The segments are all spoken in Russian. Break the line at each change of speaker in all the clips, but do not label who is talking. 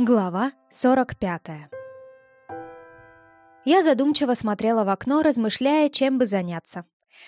Глава 45 Я задумчиво смотрела в окно, размышляя, чем бы заняться.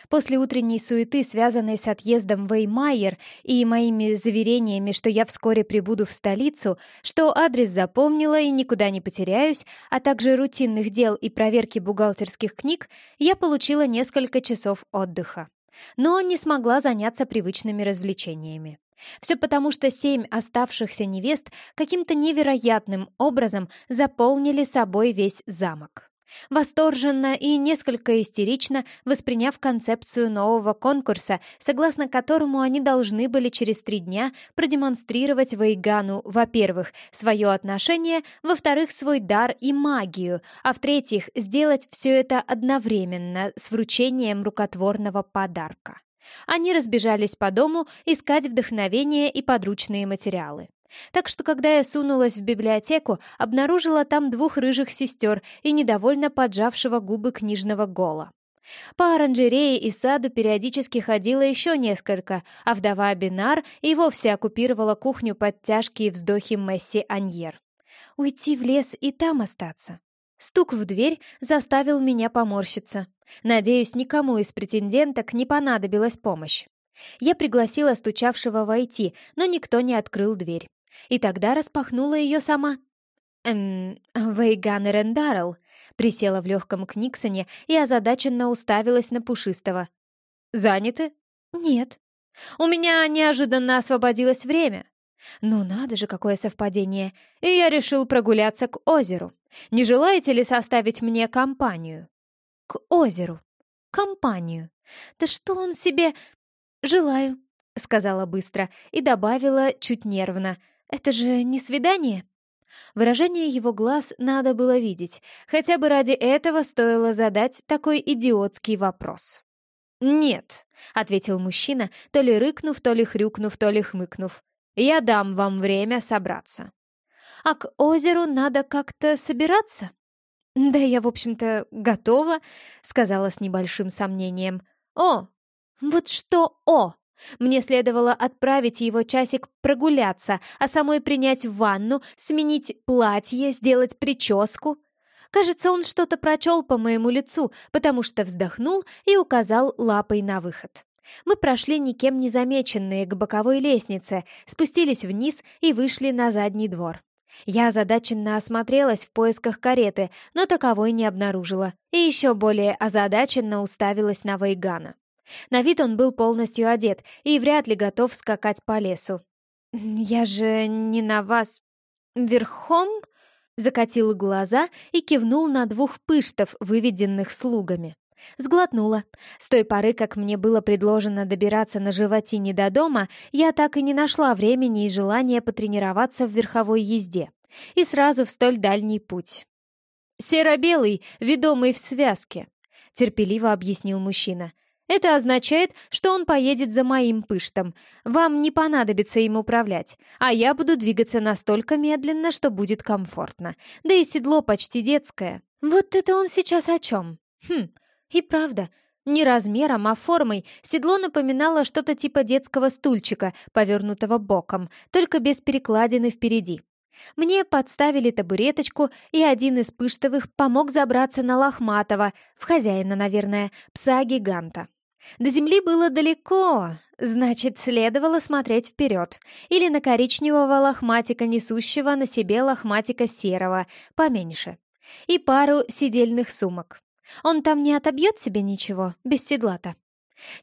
После утренней суеты, связанной с отъездом в Эймайер и моими заверениями, что я вскоре прибуду в столицу, что адрес запомнила и никуда не потеряюсь, а также рутинных дел и проверки бухгалтерских книг, я получила несколько часов отдыха. Но не смогла заняться привычными развлечениями. Все потому, что семь оставшихся невест каким-то невероятным образом заполнили собой весь замок. Восторженно и несколько истерично восприняв концепцию нового конкурса, согласно которому они должны были через три дня продемонстрировать Вейгану, во-первых, свое отношение, во-вторых, свой дар и магию, а в-третьих, сделать все это одновременно с вручением рукотворного подарка. Они разбежались по дому искать вдохновение и подручные материалы. Так что, когда я сунулась в библиотеку, обнаружила там двух рыжих сестер и недовольно поджавшего губы книжного гола. По оранжерее и саду периодически ходило еще несколько, а вдова Бинар и вовсе оккупировала кухню под тяжкие вздохи Месси Аньер. Уйти в лес и там остаться. Стук в дверь заставил меня поморщиться. Надеюсь, никому из претенденток не понадобилась помощь. Я пригласила стучавшего войти, но никто не открыл дверь. И тогда распахнула ее сама. «Эм, Вейган Рендарл», присела в легком книксоне и озадаченно уставилась на Пушистого. «Заняты?» «Нет». «У меня неожиданно освободилось время». «Ну надо же, какое совпадение!» И я решил прогуляться к озеру. Не желаете ли составить мне компанию?» «К озеру. Компанию. Да что он себе...» «Желаю», — сказала быстро и добавила чуть нервно. «Это же не свидание?» Выражение его глаз надо было видеть, хотя бы ради этого стоило задать такой идиотский вопрос. «Нет», — ответил мужчина, то ли рыкнув, то ли хрюкнув, то ли хмыкнув. «Я дам вам время собраться». «А к озеру надо как-то собираться?» «Да я, в общем-то, готова», — сказала с небольшим сомнением. «О, вот что «о»!» Мне следовало отправить его часик прогуляться, а самой принять ванну, сменить платье, сделать прическу. Кажется, он что-то прочел по моему лицу, потому что вздохнул и указал лапой на выход. Мы прошли никем не замеченные к боковой лестнице, спустились вниз и вышли на задний двор. Я озадаченно осмотрелась в поисках кареты, но таковой не обнаружила, и еще более озадаченно уставилась на Вейгана. На вид он был полностью одет и вряд ли готов скакать по лесу. «Я же не на вас... верхом?» Закатил глаза и кивнул на двух пыштов, выведенных слугами. Сглотнула. С той поры, как мне было предложено добираться на животине до дома, я так и не нашла времени и желания потренироваться в верховой езде. И сразу в столь дальний путь. «Серо-белый, ведомый в связке», — терпеливо объяснил мужчина. Это означает, что он поедет за моим пыштом. Вам не понадобится им управлять, а я буду двигаться настолько медленно, что будет комфортно. Да и седло почти детское. Вот это он сейчас о чем? Хм, и правда, не размером, а формой седло напоминало что-то типа детского стульчика, повернутого боком, только без перекладины впереди. Мне подставили табуреточку, и один из пыштовых помог забраться на лохматого, в хозяина, наверное, пса-гиганта. До земли было далеко, значит, следовало смотреть вперед. Или на коричневого лохматика, несущего на себе лохматика серого, поменьше. И пару сидельных сумок. Он там не отобьет себе ничего, без седла-то.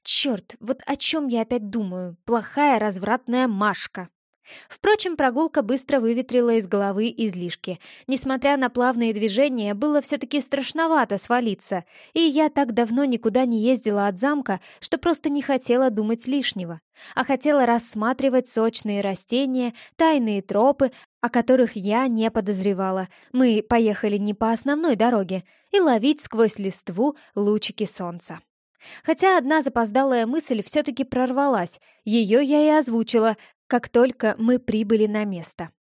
Черт, вот о чем я опять думаю. Плохая развратная Машка. Впрочем, прогулка быстро выветрила из головы излишки. Несмотря на плавные движения, было все-таки страшновато свалиться, и я так давно никуда не ездила от замка, что просто не хотела думать лишнего, а хотела рассматривать сочные растения, тайные тропы, о которых я не подозревала. Мы поехали не по основной дороге, и ловить сквозь листву лучики солнца. Хотя одна запоздалая мысль все-таки прорвалась, ее я и озвучила, как только мы прибыли на место.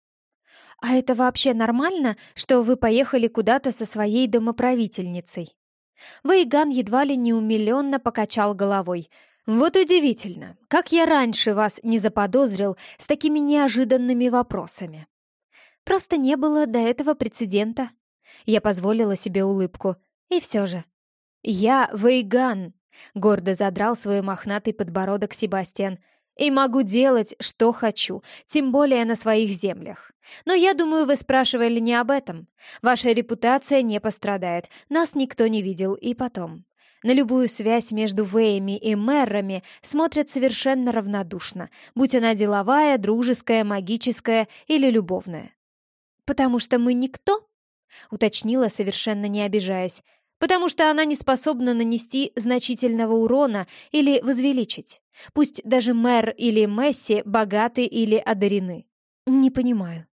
«А это вообще нормально, что вы поехали куда-то со своей домоправительницей?» Вейган едва ли не умиленно покачал головой. «Вот удивительно, как я раньше вас не заподозрил с такими неожиданными вопросами». Просто не было до этого прецедента. Я позволила себе улыбку. И все же. «Я вейган», — гордо задрал свой мохнатый подбородок Себастьян. «И могу делать, что хочу, тем более на своих землях. Но я думаю, вы спрашивали не об этом. Ваша репутация не пострадает, нас никто не видел, и потом. На любую связь между Вэями и Мэррами смотрят совершенно равнодушно, будь она деловая, дружеская, магическая или любовная. «Потому что мы никто?» — уточнила, совершенно не обижаясь. «Потому что она не способна нанести значительного урона или возвеличить. Пусть даже мэр или Месси богаты или одарены». «Не понимаю».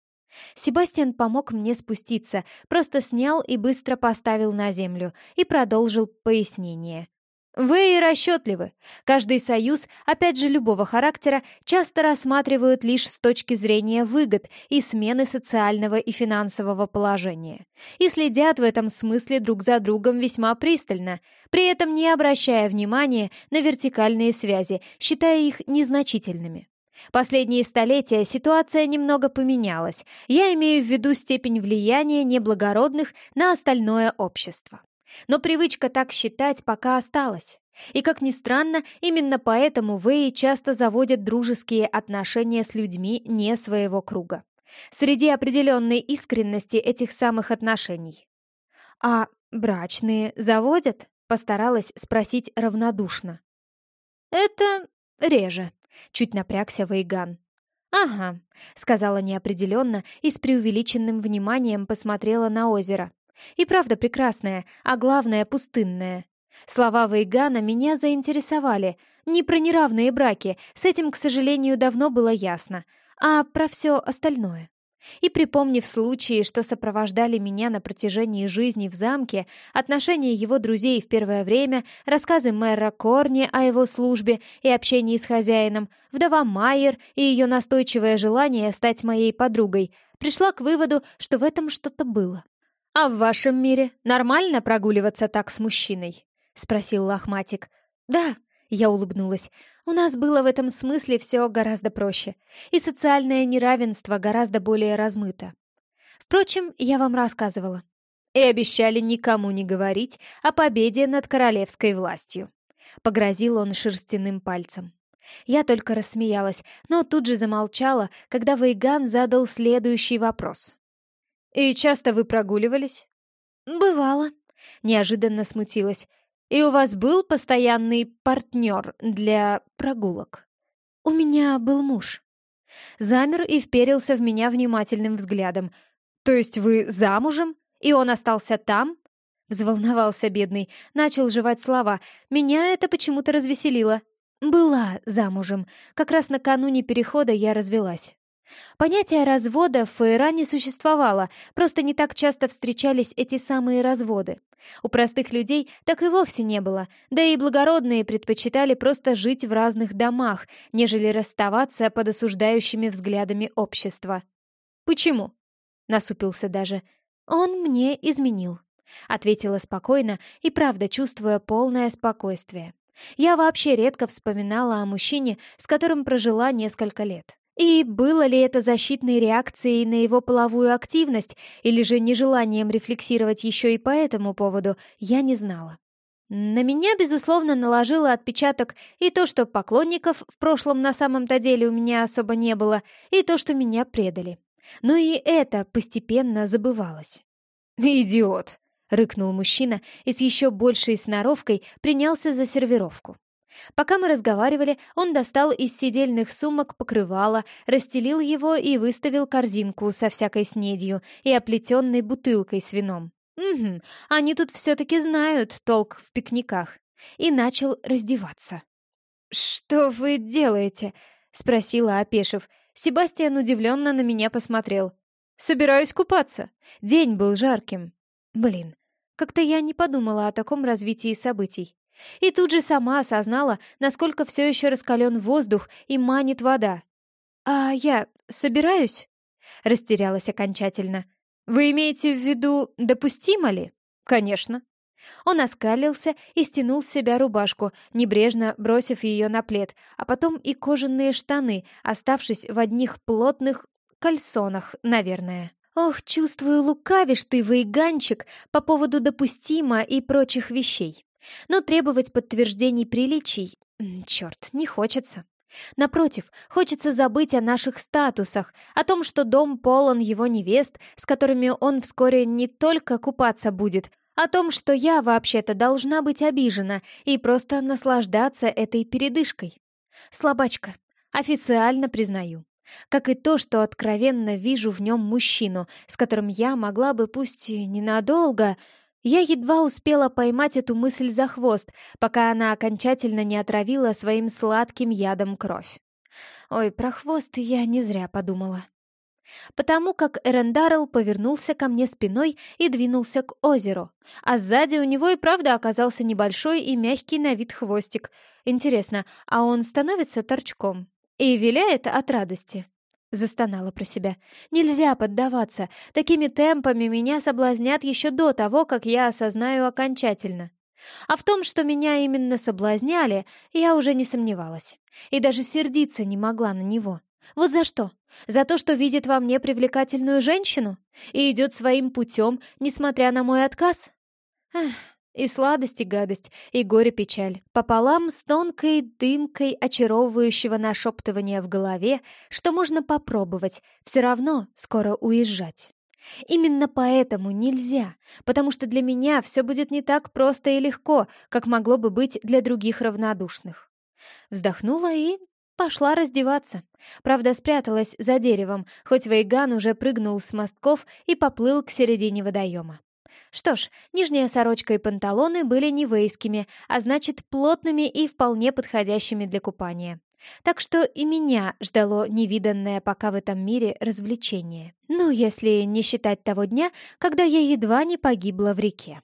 Себастьян помог мне спуститься, просто снял и быстро поставил на землю и продолжил пояснение. Вы и расчетливы. Каждый союз, опять же любого характера, часто рассматривают лишь с точки зрения выгод и смены социального и финансового положения. И следят в этом смысле друг за другом весьма пристально, при этом не обращая внимания на вертикальные связи, считая их незначительными. Последние столетия ситуация немного поменялась. Я имею в виду степень влияния неблагородных на остальное общество. Но привычка так считать пока осталась. И, как ни странно, именно поэтому Вэи часто заводят дружеские отношения с людьми не своего круга. Среди определенной искренности этих самых отношений. «А брачные заводят?» — постаралась спросить равнодушно. «Это реже», — чуть напрягся Вейган. «Ага», — сказала неопределенно и с преувеличенным вниманием посмотрела на озеро. И правда прекрасная, а главное пустынная. Слова Вейгана меня заинтересовали. Не про неравные браки, с этим, к сожалению, давно было ясно, а про все остальное. И припомнив случаи, что сопровождали меня на протяжении жизни в замке, отношения его друзей в первое время, рассказы мэра Корни о его службе и общении с хозяином, вдова Майер и ее настойчивое желание стать моей подругой, пришла к выводу, что в этом что-то было. «А в вашем мире нормально прогуливаться так с мужчиной?» — спросил Лохматик. «Да», — я улыбнулась, — «у нас было в этом смысле все гораздо проще, и социальное неравенство гораздо более размыто. Впрочем, я вам рассказывала. И обещали никому не говорить о победе над королевской властью». Погрозил он шерстяным пальцем. Я только рассмеялась, но тут же замолчала, когда Вейган задал следующий вопрос. «И часто вы прогуливались?» «Бывало», — неожиданно смутилась. «И у вас был постоянный партнер для прогулок?» «У меня был муж». Замер и вперился в меня внимательным взглядом. «То есть вы замужем? И он остался там?» Взволновался бедный, начал жевать слова. Меня это почему-то развеселило. «Была замужем. Как раз накануне перехода я развелась». Понятие развода в Иране существовало, просто не так часто встречались эти самые разводы. У простых людей так и вовсе не было, да и благородные предпочитали просто жить в разных домах, нежели расставаться под осуждающими взглядами общества. «Почему?» — насупился даже. «Он мне изменил», — ответила спокойно и правда чувствуя полное спокойствие. Я вообще редко вспоминала о мужчине, с которым прожила несколько лет. И было ли это защитной реакцией на его половую активность или же нежеланием рефлексировать еще и по этому поводу, я не знала. На меня, безусловно, наложило отпечаток и то, что поклонников в прошлом на самом-то деле у меня особо не было, и то, что меня предали. Но и это постепенно забывалось. «Идиот!» — рыкнул мужчина и с еще большей сноровкой принялся за сервировку. Пока мы разговаривали, он достал из сидельных сумок покрывало, расстелил его и выставил корзинку со всякой снедью и оплетенной бутылкой с вином. Угу, они тут все-таки знают толк в пикниках. И начал раздеваться. «Что вы делаете?» — спросила, опешив. Себастьян удивленно на меня посмотрел. «Собираюсь купаться. День был жарким». Блин, как-то я не подумала о таком развитии событий. И тут же сама осознала, насколько все еще раскален воздух и манит вода. «А я собираюсь?» Растерялась окончательно. «Вы имеете в виду, допустимо ли?» «Конечно». Он оскалился и стянул с себя рубашку, небрежно бросив ее на плед, а потом и кожаные штаны, оставшись в одних плотных кальсонах, наверное. Ох, чувствую, лукавишь ты, вейганчик, по поводу допустимо и прочих вещей. Но требовать подтверждений приличий, черт, не хочется. Напротив, хочется забыть о наших статусах, о том, что дом полон его невест, с которыми он вскоре не только купаться будет, о том, что я вообще-то должна быть обижена и просто наслаждаться этой передышкой. Слабачка. Официально признаю. Как и то, что откровенно вижу в нем мужчину, с которым я могла бы, пусть и ненадолго, я едва успела поймать эту мысль за хвост, пока она окончательно не отравила своим сладким ядом кровь. Ой, про хвост я не зря подумала. Потому как Эрендарл повернулся ко мне спиной и двинулся к озеру, а сзади у него и правда оказался небольшой и мягкий на вид хвостик. Интересно, а он становится торчком и виляет от радости? Застонала про себя. Нельзя поддаваться. Такими темпами меня соблазнят еще до того, как я осознаю окончательно. А в том, что меня именно соблазняли, я уже не сомневалась. И даже сердиться не могла на него. Вот за что? За то, что видит во мне привлекательную женщину? И идет своим путем, несмотря на мой отказ? Эх, и сладость, и гадость, и горе-печаль, пополам с тонкой дымкой очаровывающего нашептывания в голове, что можно попробовать, все равно скоро уезжать. Именно поэтому нельзя, потому что для меня все будет не так просто и легко, как могло бы быть для других равнодушных. Вздохнула и пошла раздеваться. Правда, спряталась за деревом, хоть Вейган уже прыгнул с мостков и поплыл к середине водоема. Что ж, нижняя сорочка и панталоны были не вейскими, а значит, плотными и вполне подходящими для купания. Так что и меня ждало невиданное пока в этом мире развлечение. Ну, если не считать того дня, когда я едва не погибла в реке.